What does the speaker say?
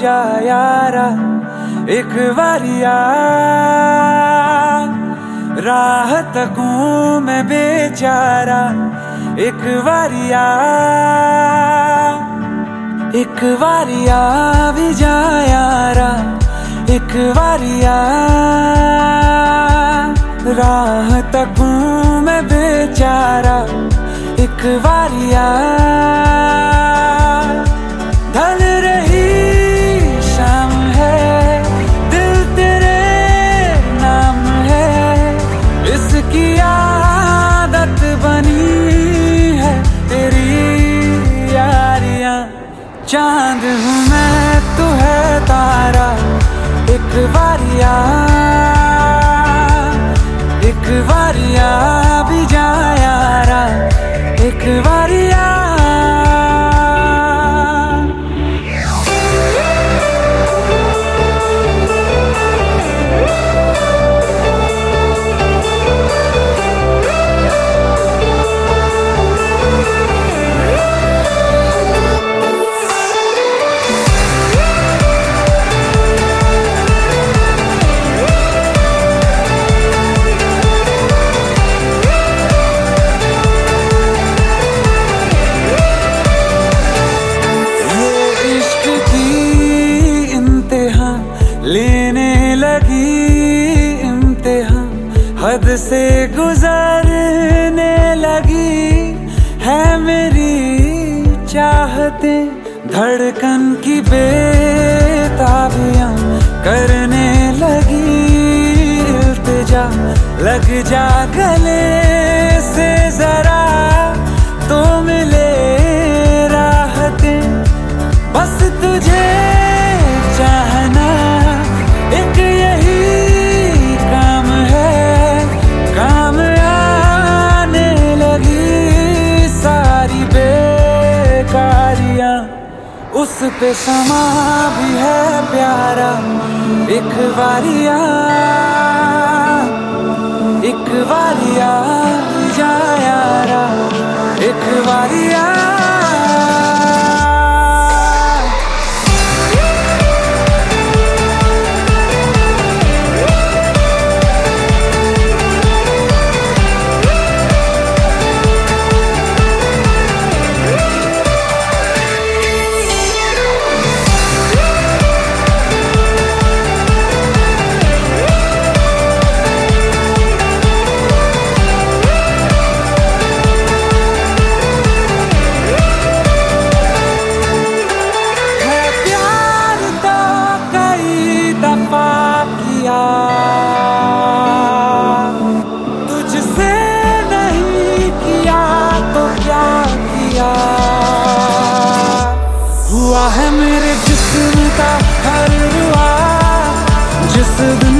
जा यारा एक बारिया राह तकूं मैं बेचारा, एक बारिया एक बारिया भी जा यारा एक बारिया राह तकूं मैं बेचारा, एक ढल रही इसकी आदत बनी है तेरी यारियाँ चाँद हूँ से गुजरने लगी है मेरी चाहते धड़कन की बेताबियाँ उस पे समा भी है प्यारा। एक बारिया एक बारिया हुआ है मेरे जिसम का हर हुआ जिस दिन